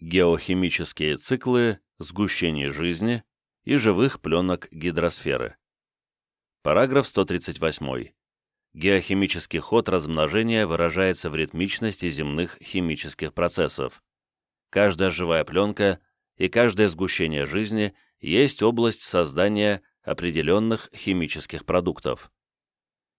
Геохимические циклы сгущений жизни и живых пленок гидросферы. Параграф 138. Геохимический ход размножения выражается в ритмичности земных химических процессов. Каждая живая пленка и каждое сгущение жизни есть область создания определенных химических продуктов.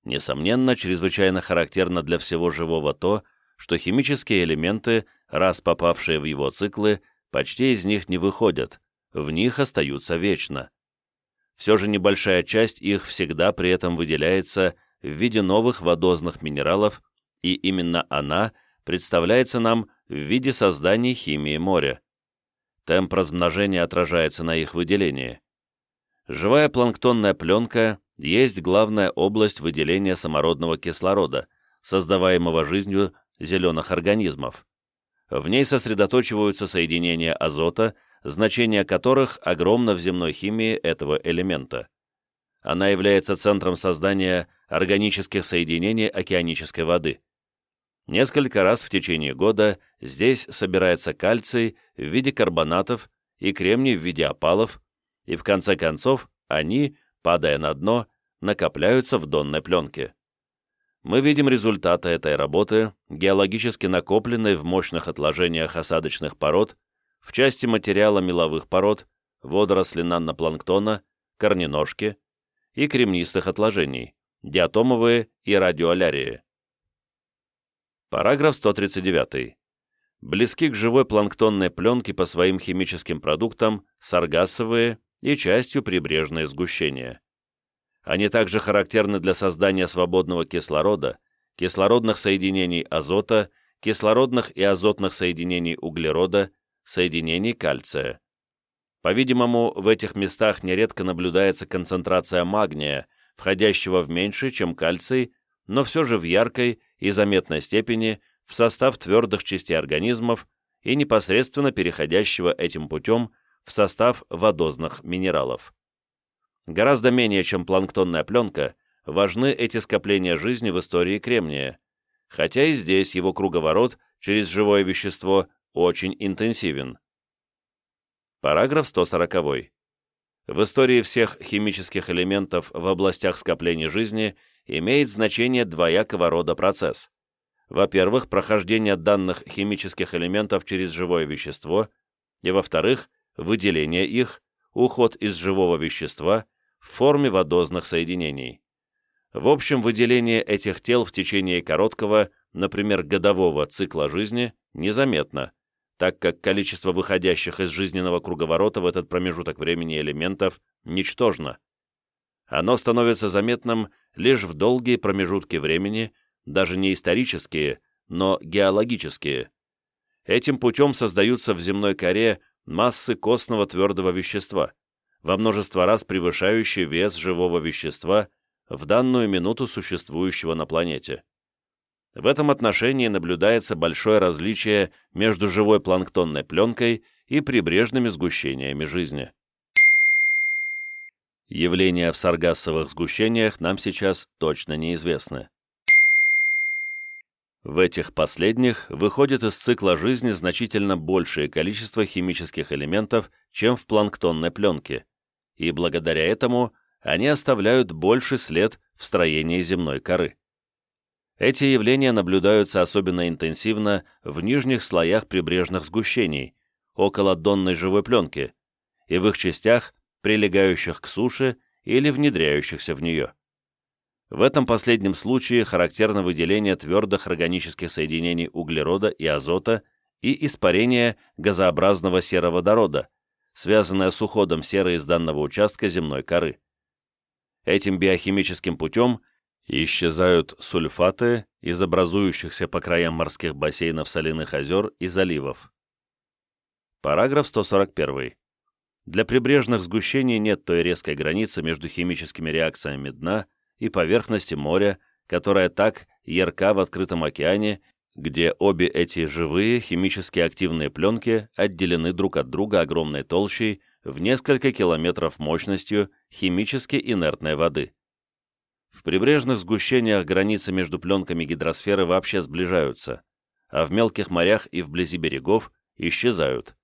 Несомненно, чрезвычайно характерно для всего живого то, что химические элементы, раз попавшие в его циклы, почти из них не выходят, в них остаются вечно. Все же небольшая часть их всегда при этом выделяется в виде новых водозных минералов, и именно она представляется нам в виде создания химии моря. Темп размножения отражается на их выделении. Живая планктонная пленка есть главная область выделения самородного кислорода, создаваемого жизнью зеленых организмов. В ней сосредоточиваются соединения азота, значение которых огромно в земной химии этого элемента. Она является центром создания органических соединений океанической воды. Несколько раз в течение года здесь собирается кальций в виде карбонатов и кремний в виде опалов, и в конце концов они, падая на дно, накопляются в донной пленке. Мы видим результаты этой работы, геологически накопленной в мощных отложениях осадочных пород, в части материала меловых пород, водоросли нанопланктона, корненожки и кремнистых отложений, диатомовые и радиоалярии. Параграф 139. Близки к живой планктонной пленке по своим химическим продуктам саргассовые и частью прибрежные сгущения. Они также характерны для создания свободного кислорода, кислородных соединений азота, кислородных и азотных соединений углерода, соединений кальция. По-видимому, в этих местах нередко наблюдается концентрация магния, входящего в меньший, чем кальций, но все же в яркой и заметной степени в состав твердых частей организмов и непосредственно переходящего этим путем в состав водозных минералов. Гораздо менее, чем планктонная пленка, важны эти скопления жизни в истории кремния, хотя и здесь его круговорот через живое вещество очень интенсивен. Параграф 140. В истории всех химических элементов в областях скоплений жизни имеет значение двоякого рода процесс. Во-первых, прохождение данных химических элементов через живое вещество, и во-вторых, выделение их, уход из живого вещества в форме водозных соединений. В общем, выделение этих тел в течение короткого, например, годового цикла жизни незаметно, так как количество выходящих из жизненного круговорота в этот промежуток времени элементов ничтожно. Оно становится заметным лишь в долгие промежутки времени, даже не исторические, но геологические. Этим путем создаются в земной коре массы костного твердого вещества, во множество раз превышающие вес живого вещества в данную минуту существующего на планете. В этом отношении наблюдается большое различие между живой планктонной пленкой и прибрежными сгущениями жизни. Явления в саргассовых сгущениях нам сейчас точно неизвестны. В этих последних выходит из цикла жизни значительно большее количество химических элементов, чем в планктонной пленке, и благодаря этому они оставляют больший след в строении земной коры. Эти явления наблюдаются особенно интенсивно в нижних слоях прибрежных сгущений, около донной живой пленки, и в их частях, прилегающих к суше или внедряющихся в нее. В этом последнем случае характерно выделение твердых органических соединений углерода и азота и испарение газообразного сероводорода, связанное с уходом серы из данного участка земной коры. Этим биохимическим путем исчезают сульфаты из образующихся по краям морских бассейнов соляных озер и заливов. Параграф 141. Для прибрежных сгущений нет той резкой границы между химическими реакциями дна и поверхности моря, которая так ярка в открытом океане, где обе эти живые химически активные пленки отделены друг от друга огромной толщей в несколько километров мощностью химически инертной воды. В прибрежных сгущениях границы между пленками гидросферы вообще сближаются, а в мелких морях и вблизи берегов исчезают.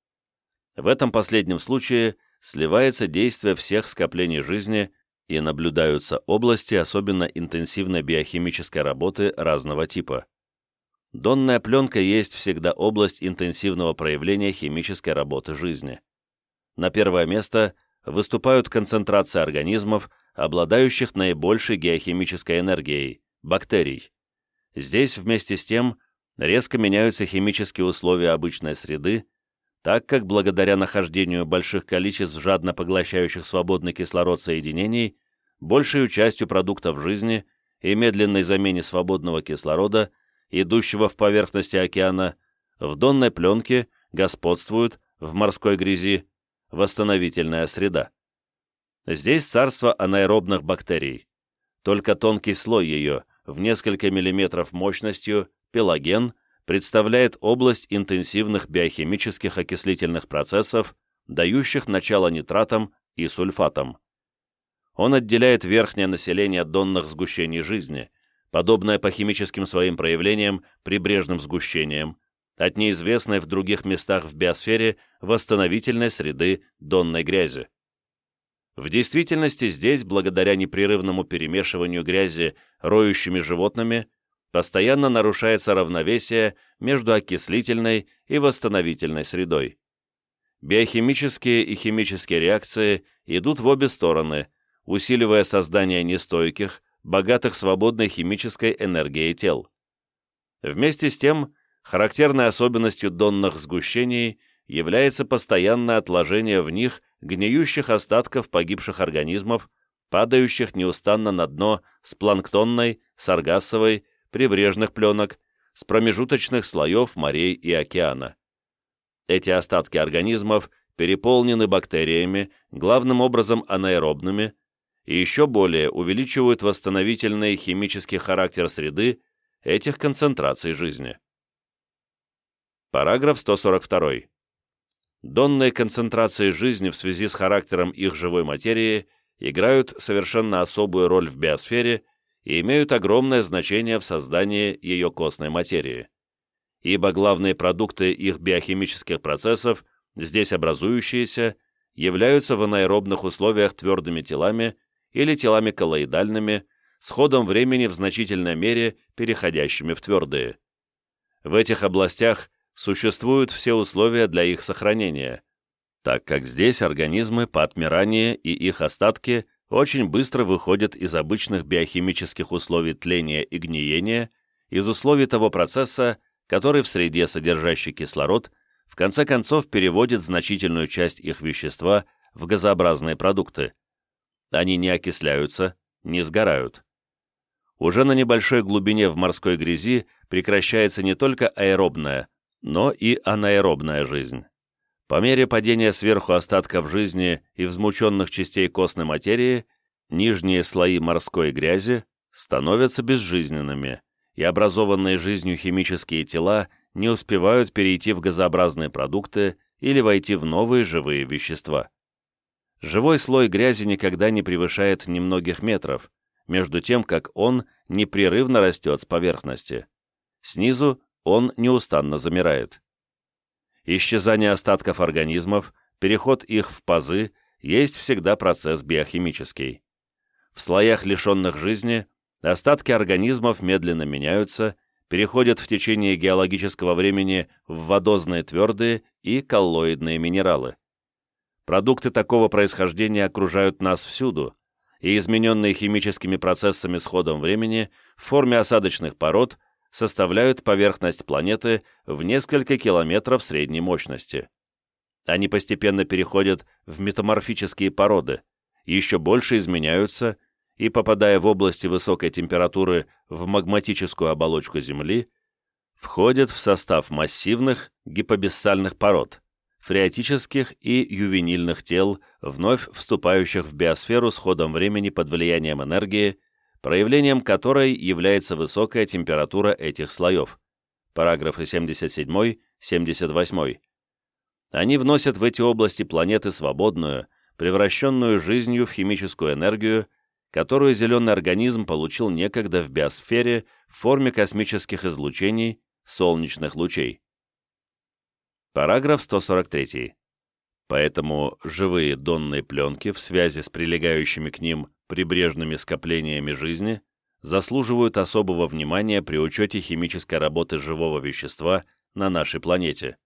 В этом последнем случае сливается действие всех скоплений жизни и наблюдаются области особенно интенсивной биохимической работы разного типа. Донная пленка есть всегда область интенсивного проявления химической работы жизни. На первое место выступают концентрации организмов, обладающих наибольшей геохимической энергией – бактерий. Здесь вместе с тем резко меняются химические условия обычной среды, так как благодаря нахождению больших количеств жадно поглощающих свободный кислород соединений, большей частью продуктов жизни и медленной замене свободного кислорода – идущего в поверхности океана, в донной пленке господствует в морской грязи восстановительная среда. Здесь царство анаэробных бактерий. Только тонкий слой ее, в несколько миллиметров мощностью, пелаген, представляет область интенсивных биохимических окислительных процессов, дающих начало нитратам и сульфатам. Он отделяет верхнее население донных сгущений жизни, подобное по химическим своим проявлениям прибрежным сгущениям, от неизвестной в других местах в биосфере восстановительной среды донной грязи. В действительности здесь, благодаря непрерывному перемешиванию грязи роющими животными, постоянно нарушается равновесие между окислительной и восстановительной средой. Биохимические и химические реакции идут в обе стороны, усиливая создание нестойких, богатых свободной химической энергией тел. Вместе с тем, характерной особенностью донных сгущений является постоянное отложение в них гниющих остатков погибших организмов, падающих неустанно на дно с планктонной, саргассовой, прибрежных пленок, с промежуточных слоев морей и океана. Эти остатки организмов переполнены бактериями, главным образом анаэробными, и еще более увеличивают восстановительный химический характер среды этих концентраций жизни. Параграф 142. Донные концентрации жизни в связи с характером их живой материи играют совершенно особую роль в биосфере и имеют огромное значение в создании ее костной материи, ибо главные продукты их биохимических процессов, здесь образующиеся, являются в анаэробных условиях твердыми телами или телами коллоидальными, с ходом времени в значительной мере переходящими в твердые. В этих областях существуют все условия для их сохранения, так как здесь организмы по отмирании и их остатки очень быстро выходят из обычных биохимических условий тления и гниения, из условий того процесса, который в среде, содержащий кислород, в конце концов переводит значительную часть их вещества в газообразные продукты, они не окисляются, не сгорают. Уже на небольшой глубине в морской грязи прекращается не только аэробная, но и анаэробная жизнь. По мере падения сверху остатков жизни и взмученных частей костной материи, нижние слои морской грязи становятся безжизненными, и образованные жизнью химические тела не успевают перейти в газообразные продукты или войти в новые живые вещества. Живой слой грязи никогда не превышает немногих метров, между тем, как он непрерывно растет с поверхности. Снизу он неустанно замирает. Исчезание остатков организмов, переход их в пазы есть всегда процесс биохимический. В слоях, лишенных жизни, остатки организмов медленно меняются, переходят в течение геологического времени в водозные твердые и коллоидные минералы. Продукты такого происхождения окружают нас всюду, и измененные химическими процессами с ходом времени в форме осадочных пород составляют поверхность планеты в несколько километров средней мощности. Они постепенно переходят в метаморфические породы, еще больше изменяются и, попадая в области высокой температуры в магматическую оболочку Земли, входят в состав массивных гипобессальных пород – фреатических и ювенильных тел, вновь вступающих в биосферу с ходом времени под влиянием энергии, проявлением которой является высокая температура этих слоев. Параграфы 77-78. Они вносят в эти области планеты свободную, превращенную жизнью в химическую энергию, которую зеленый организм получил некогда в биосфере в форме космических излучений, солнечных лучей. Параграф 143. Поэтому живые донные пленки в связи с прилегающими к ним прибрежными скоплениями жизни заслуживают особого внимания при учете химической работы живого вещества на нашей планете.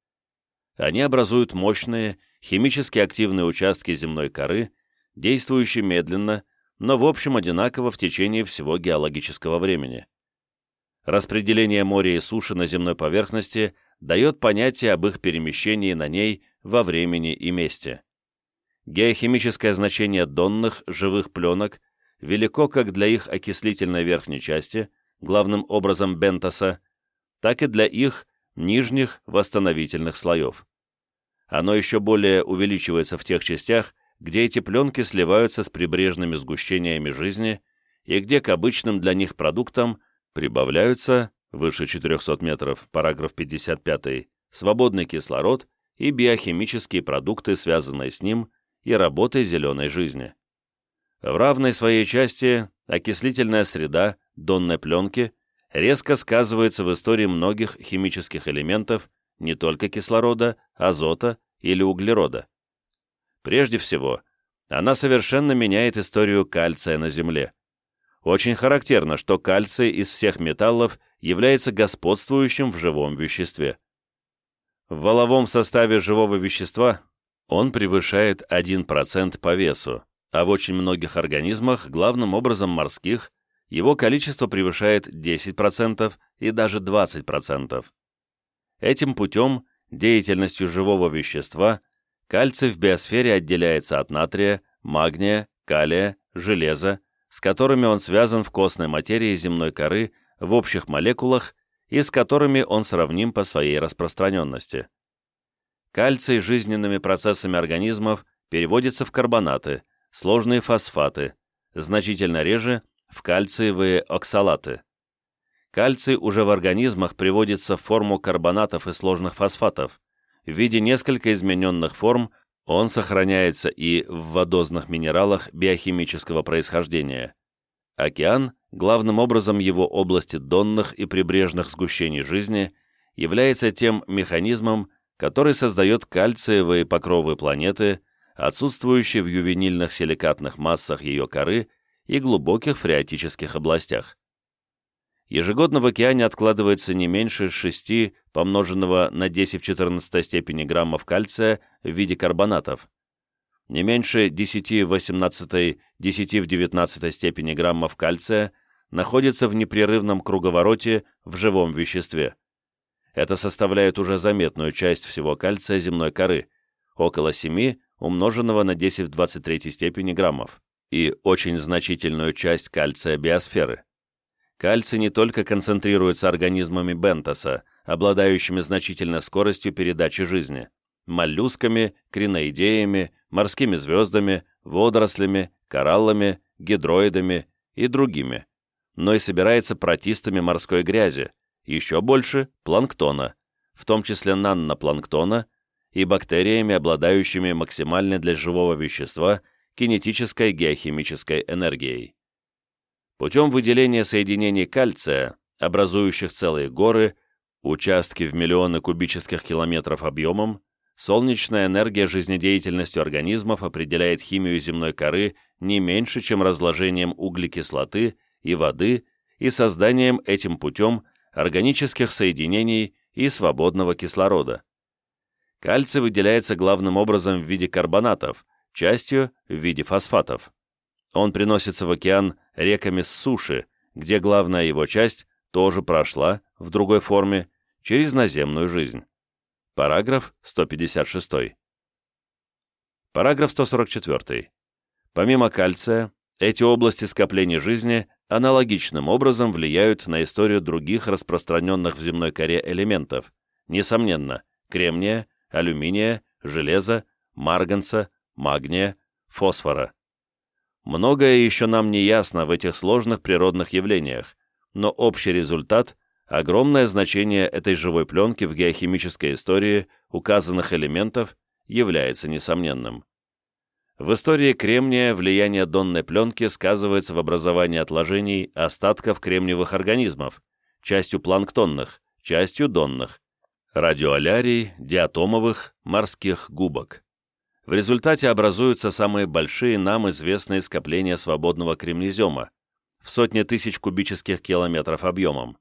Они образуют мощные, химически активные участки земной коры, действующие медленно, но в общем одинаково в течение всего геологического времени. Распределение моря и суши на земной поверхности дает понятие об их перемещении на ней во времени и месте. Геохимическое значение донных живых пленок велико как для их окислительной верхней части, главным образом бентоса, так и для их нижних восстановительных слоев. Оно еще более увеличивается в тех частях, где эти пленки сливаются с прибрежными сгущениями жизни и где к обычным для них продуктам прибавляются, выше 400 метров, параграф 55, свободный кислород и биохимические продукты, связанные с ним, и работой зеленой жизни. В равной своей части окислительная среда донной пленки резко сказывается в истории многих химических элементов, не только кислорода, азота или углерода. Прежде всего, она совершенно меняет историю кальция на Земле. Очень характерно, что кальций из всех металлов является господствующим в живом веществе. В воловом составе живого вещества он превышает 1% по весу, а в очень многих организмах, главным образом морских, его количество превышает 10% и даже 20%. Этим путем, деятельностью живого вещества, кальций в биосфере отделяется от натрия, магния, калия, железа, с которыми он связан в костной материи земной коры в общих молекулах и с которыми он сравним по своей распространенности. Кальций жизненными процессами организмов переводится в карбонаты, сложные фосфаты, значительно реже в кальциевые оксалаты. Кальций уже в организмах приводится в форму карбонатов и сложных фосфатов. В виде несколько измененных форм он сохраняется и в водозных минералах биохимического происхождения. Океан, главным образом его области донных и прибрежных сгущений жизни, является тем механизмом, который создает кальциевые покровы планеты, отсутствующие в ювенильных силикатных массах ее коры и глубоких фреатических областях. Ежегодно в океане откладывается не меньше 6 помноженного на 10 в 14 степени граммов кальция в виде карбонатов, не меньше 10 в 18, 10 в 19 степени граммов кальция находится в непрерывном круговороте в живом веществе. Это составляет уже заметную часть всего кальция земной коры, около 7 умноженного на 10 в 23 степени граммов, и очень значительную часть кальция биосферы. Кальций не только концентрируется организмами бентоса, обладающими значительной скоростью передачи жизни, моллюсками, криноидеями, морскими звездами, водорослями, кораллами, гидроидами и другими, но и собирается протистами морской грязи, еще больше – планктона, в том числе нанопланктона и бактериями, обладающими максимальной для живого вещества кинетической геохимической энергией. Путем выделения соединений кальция, образующих целые горы, участки в миллионы кубических километров объемом, солнечная энергия жизнедеятельностью организмов определяет химию земной коры не меньше, чем разложением углекислоты и воды и созданием этим путем органических соединений и свободного кислорода. Кальций выделяется главным образом в виде карбонатов, частью в виде фосфатов. Он приносится в океан реками с суши, где главная его часть тоже прошла, в другой форме, через наземную жизнь. Параграф 156. Параграф 144. Помимо кальция, эти области скопления жизни аналогичным образом влияют на историю других распространенных в земной коре элементов, несомненно, кремния, алюминия, железа, марганца, магния, фосфора. Многое еще нам не ясно в этих сложных природных явлениях, но общий результат – огромное значение этой живой пленки в геохимической истории указанных элементов является несомненным. В истории кремния влияние донной пленки сказывается в образовании отложений остатков кремниевых организмов, частью планктонных, частью донных, радиолярий, диатомовых, морских губок. В результате образуются самые большие нам известные скопления свободного кремнезема в сотни тысяч кубических километров объемом.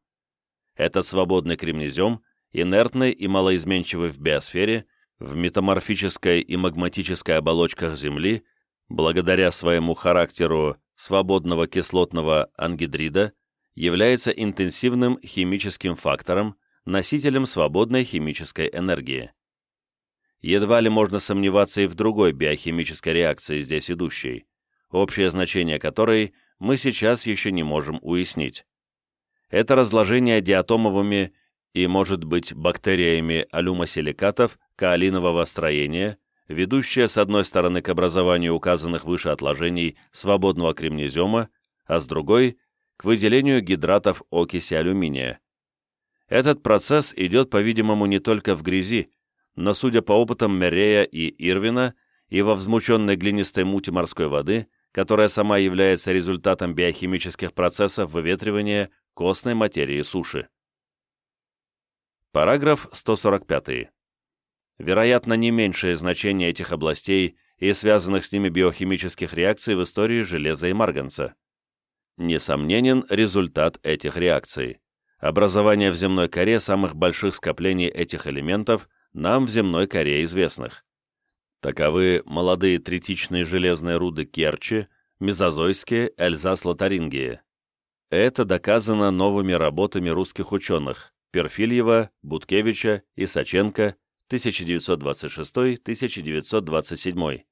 Этот свободный кремнезем, инертный и малоизменчивый в биосфере, в метаморфической и магматической оболочках Земли, благодаря своему характеру свободного кислотного ангидрида, является интенсивным химическим фактором, носителем свободной химической энергии. Едва ли можно сомневаться и в другой биохимической реакции здесь идущей, общее значение которой мы сейчас еще не можем уяснить. Это разложение диатомовыми и, может быть, бактериями алюмосиликатов каолинового строения, ведущее с одной стороны к образованию указанных выше отложений свободного кремнезема, а с другой – к выделению гидратов окиси алюминия. Этот процесс идет, по-видимому, не только в грязи, но, судя по опытам Мерея и Ирвина, и во взмученной глинистой мути морской воды, которая сама является результатом биохимических процессов выветривания костной материи суши. Параграф 145. Вероятно, не меньшее значение этих областей и связанных с ними биохимических реакций в истории железа и марганца. Несомненен результат этих реакций. Образование в земной коре самых больших скоплений этих элементов нам в земной коре известных. Таковы молодые третичные железные руды Керчи, мезозойские Эльзас-Лотарингии. Это доказано новыми работами русских ученых Перфильева, Буткевича и Саченко 1926-1927.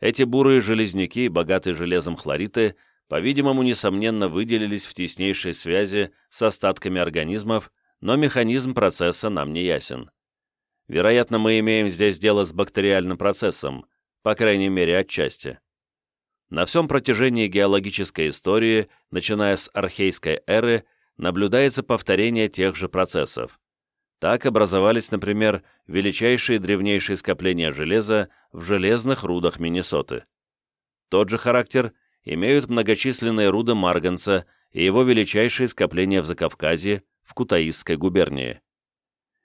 Эти бурые железняки, богатые железом хлориты, по-видимому, несомненно выделились в теснейшей связи с остатками организмов, но механизм процесса нам не ясен. Вероятно, мы имеем здесь дело с бактериальным процессом, по крайней мере, отчасти. На всем протяжении геологической истории, начиная с архейской эры, наблюдается повторение тех же процессов. Так образовались, например, величайшие древнейшие скопления железа в железных рудах Миннесоты. Тот же характер имеют многочисленные руды марганца и его величайшие скопления в Закавказье, в Кутаисской губернии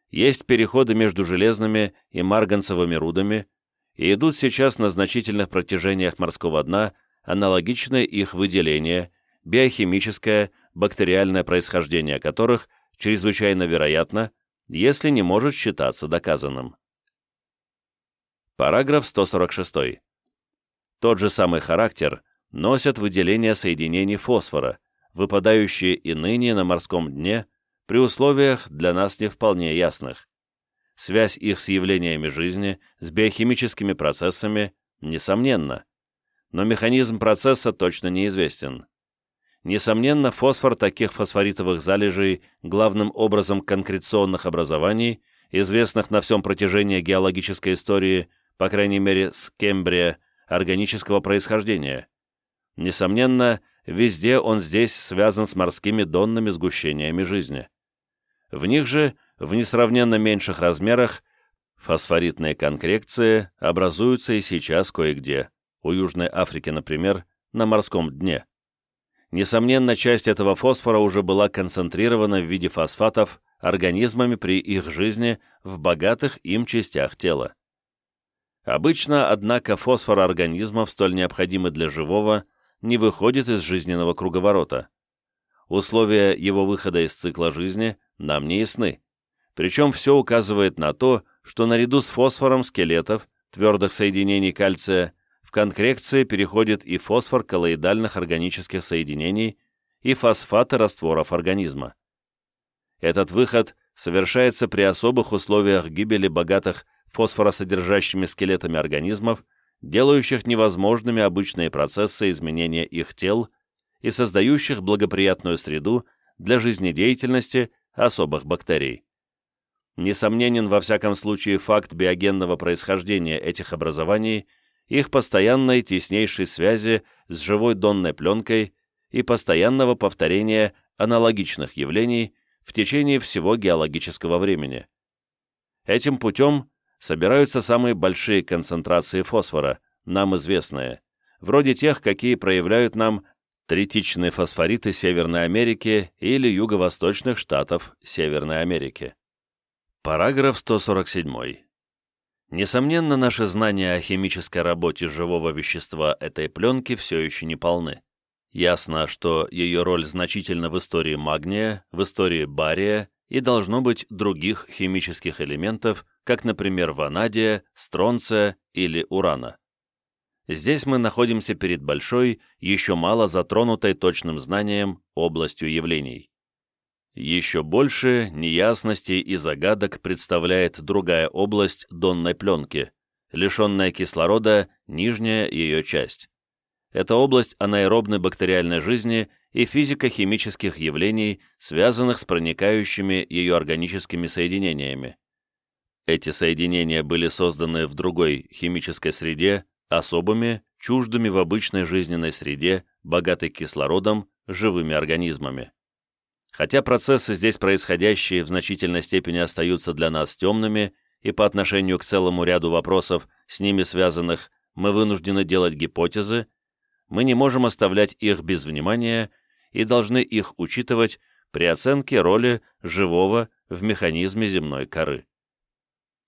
есть переходы между железными и марганцевыми рудами, и идут сейчас на значительных протяжениях морского дна аналогичное их выделение, биохимическое, бактериальное происхождение которых чрезвычайно вероятно, если не может считаться доказанным. Параграф 146. Тот же самый характер носят выделения соединений фосфора, выпадающие и ныне на морском дне при условиях для нас не вполне ясных. Связь их с явлениями жизни, с биохимическими процессами, несомненно. Но механизм процесса точно неизвестен. Несомненно, фосфор таких фосфоритовых залежей, главным образом конкреционных образований, известных на всем протяжении геологической истории, по крайней мере, с Кембрия, органического происхождения. Несомненно, везде он здесь связан с морскими донными сгущениями жизни. В них же, в несравненно меньших размерах, фосфоритные конкрекции образуются и сейчас кое-где, у Южной Африки, например, на морском дне. Несомненно, часть этого фосфора уже была концентрирована в виде фосфатов организмами при их жизни в богатых им частях тела. Обычно, однако, фосфор организмов, столь необходимый для живого, не выходит из жизненного круговорота. Условия его выхода из цикла жизни нам не ясны. Причем все указывает на то, что наряду с фосфором скелетов, твердых соединений кальция, в конкрекции переходит и фосфор коллоидальных органических соединений и фосфаты растворов организма. Этот выход совершается при особых условиях гибели богатых фосфоросодержащими скелетами организмов, делающих невозможными обычные процессы изменения их тел и создающих благоприятную среду для жизнедеятельности особых бактерий. Несомненен во всяком случае факт биогенного происхождения этих образований, их постоянной теснейшей связи с живой донной пленкой и постоянного повторения аналогичных явлений в течение всего геологического времени. Этим путем собираются самые большие концентрации фосфора, нам известные, вроде тех, какие проявляют нам третичные фосфориты Северной Америки или юго-восточных штатов Северной Америки. Параграф 147. Несомненно, наши знания о химической работе живого вещества этой пленки все еще не полны. Ясно, что ее роль значительна в истории магния, в истории бария и должно быть других химических элементов, как, например, ванадия, стронция или урана. Здесь мы находимся перед большой, еще мало затронутой точным знанием областью явлений. Еще больше неясностей и загадок представляет другая область донной пленки, лишенная кислорода, нижняя ее часть. Это область анаэробной бактериальной жизни и физико-химических явлений, связанных с проникающими ее органическими соединениями. Эти соединения были созданы в другой химической среде, особыми, чуждыми в обычной жизненной среде, богатой кислородом, живыми организмами. Хотя процессы здесь происходящие в значительной степени остаются для нас темными, и по отношению к целому ряду вопросов, с ними связанных, мы вынуждены делать гипотезы, мы не можем оставлять их без внимания и должны их учитывать при оценке роли живого в механизме земной коры.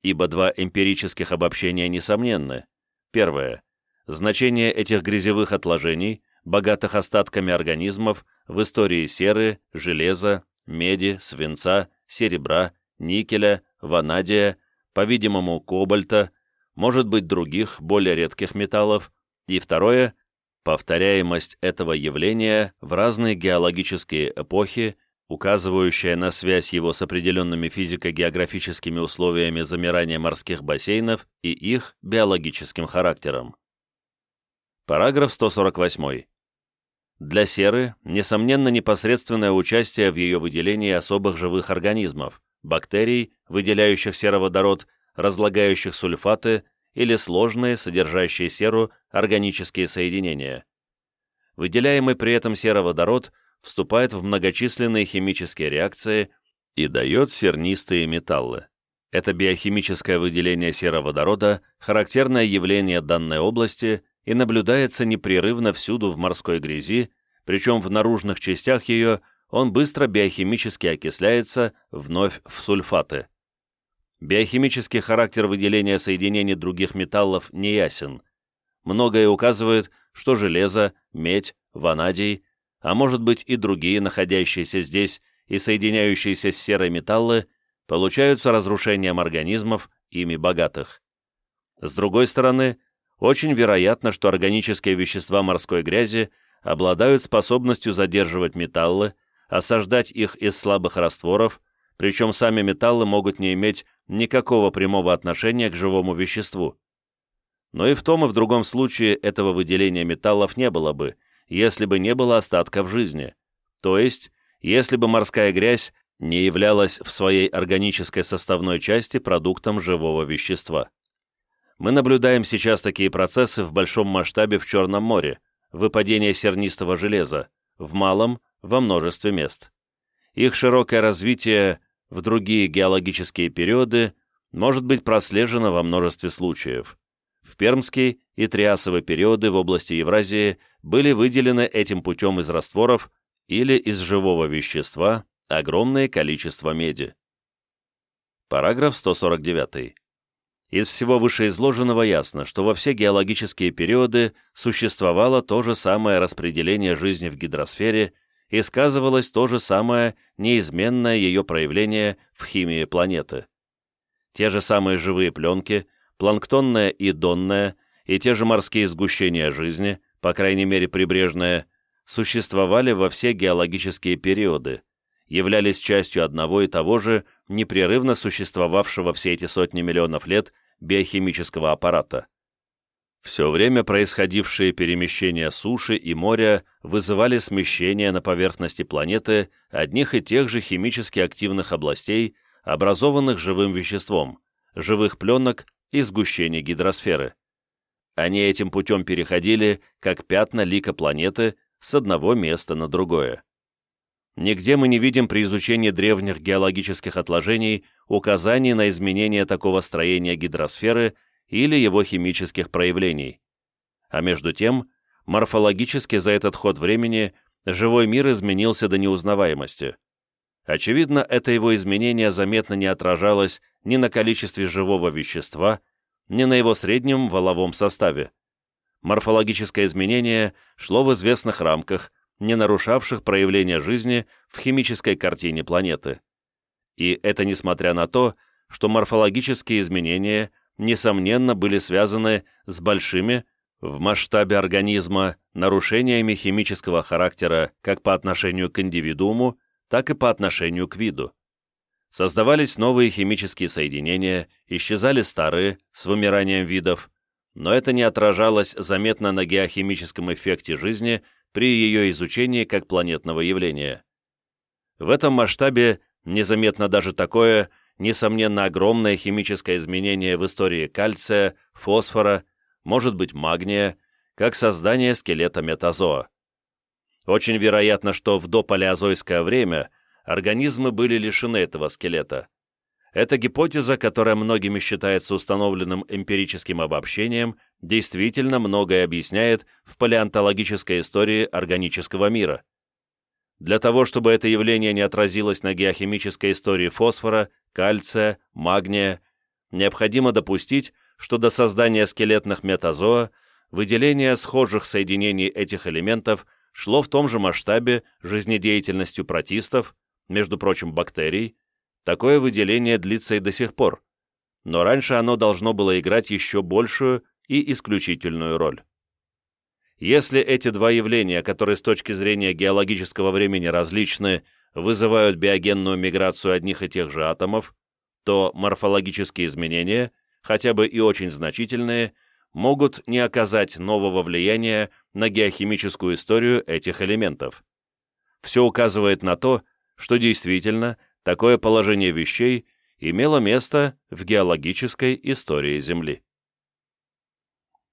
Ибо два эмпирических обобщения несомненны. Первое. Значение этих грязевых отложений, богатых остатками организмов, в истории серы, железа, меди, свинца, серебра, никеля, ванадия, по-видимому, кобальта, может быть, других, более редких металлов, и второе – повторяемость этого явления в разные геологические эпохи, указывающая на связь его с определенными физико-географическими условиями замирания морских бассейнов и их биологическим характером. Параграф 148. Для серы, несомненно, непосредственное участие в ее выделении особых живых организмов, бактерий, выделяющих сероводород, разлагающих сульфаты или сложные, содержащие серу, органические соединения. Выделяемый при этом сероводород вступает в многочисленные химические реакции и дает сернистые металлы. Это биохимическое выделение сероводорода – характерное явление данной области и наблюдается непрерывно всюду в морской грязи, причем в наружных частях ее он быстро биохимически окисляется вновь в сульфаты. Биохимический характер выделения соединений других металлов не ясен. Многое указывает, что железо, медь, ванадий, а может быть и другие находящиеся здесь и соединяющиеся с серой металлы, получаются разрушением организмов, ими богатых. С другой стороны, очень вероятно, что органические вещества морской грязи обладают способностью задерживать металлы, осаждать их из слабых растворов, причем сами металлы могут не иметь никакого прямого отношения к живому веществу. Но и в том и в другом случае этого выделения металлов не было бы, если бы не было остатков жизни, то есть, если бы морская грязь не являлась в своей органической составной части продуктом живого вещества. Мы наблюдаем сейчас такие процессы в большом масштабе в Черном море, выпадение сернистого железа, в малом – во множестве мест. Их широкое развитие в другие геологические периоды может быть прослежено во множестве случаев. В Пермский и Триасовые периоды в области Евразии были выделены этим путем из растворов или из живого вещества огромное количество меди. Параграф 149. Из всего вышеизложенного ясно, что во все геологические периоды существовало то же самое распределение жизни в гидросфере и сказывалось то же самое неизменное ее проявление в химии планеты. Те же самые живые пленки, планктонная и донная, и те же морские сгущения жизни, по крайней мере прибрежная, существовали во все геологические периоды, являлись частью одного и того же непрерывно существовавшего все эти сотни миллионов лет биохимического аппарата. Все время происходившие перемещения суши и моря вызывали смещение на поверхности планеты одних и тех же химически активных областей, образованных живым веществом, живых пленок и сгущений гидросферы. Они этим путем переходили, как пятна лика планеты, с одного места на другое. Нигде мы не видим при изучении древних геологических отложений указаний на изменение такого строения гидросферы или его химических проявлений. А между тем, морфологически за этот ход времени живой мир изменился до неузнаваемости. Очевидно, это его изменение заметно не отражалось ни на количестве живого вещества, ни на его среднем валовом составе. Морфологическое изменение шло в известных рамках, не нарушавших проявление жизни в химической картине планеты. И это несмотря на то, что морфологические изменения, несомненно, были связаны с большими, в масштабе организма, нарушениями химического характера как по отношению к индивидууму, так и по отношению к виду. Создавались новые химические соединения, исчезали старые, с вымиранием видов, но это не отражалось заметно на геохимическом эффекте жизни при ее изучении как планетного явления. В этом масштабе незаметно даже такое, несомненно, огромное химическое изменение в истории кальция, фосфора, может быть магния, как создание скелета метазоа. Очень вероятно, что в допалеозойское время организмы были лишены этого скелета. Эта гипотеза, которая многими считается установленным эмпирическим обобщением, действительно многое объясняет в палеонтологической истории органического мира. Для того, чтобы это явление не отразилось на геохимической истории фосфора, кальция, магния, необходимо допустить, что до создания скелетных метазоа выделение схожих соединений этих элементов шло в том же масштабе жизнедеятельностью протистов, между прочим, бактерий, такое выделение длится и до сих пор, но раньше оно должно было играть еще большую и исключительную роль. Если эти два явления, которые с точки зрения геологического времени различны, вызывают биогенную миграцию одних и тех же атомов, то морфологические изменения, хотя бы и очень значительные, могут не оказать нового влияния на геохимическую историю этих элементов. Все указывает на то, что действительно такое положение вещей имело место в геологической истории Земли.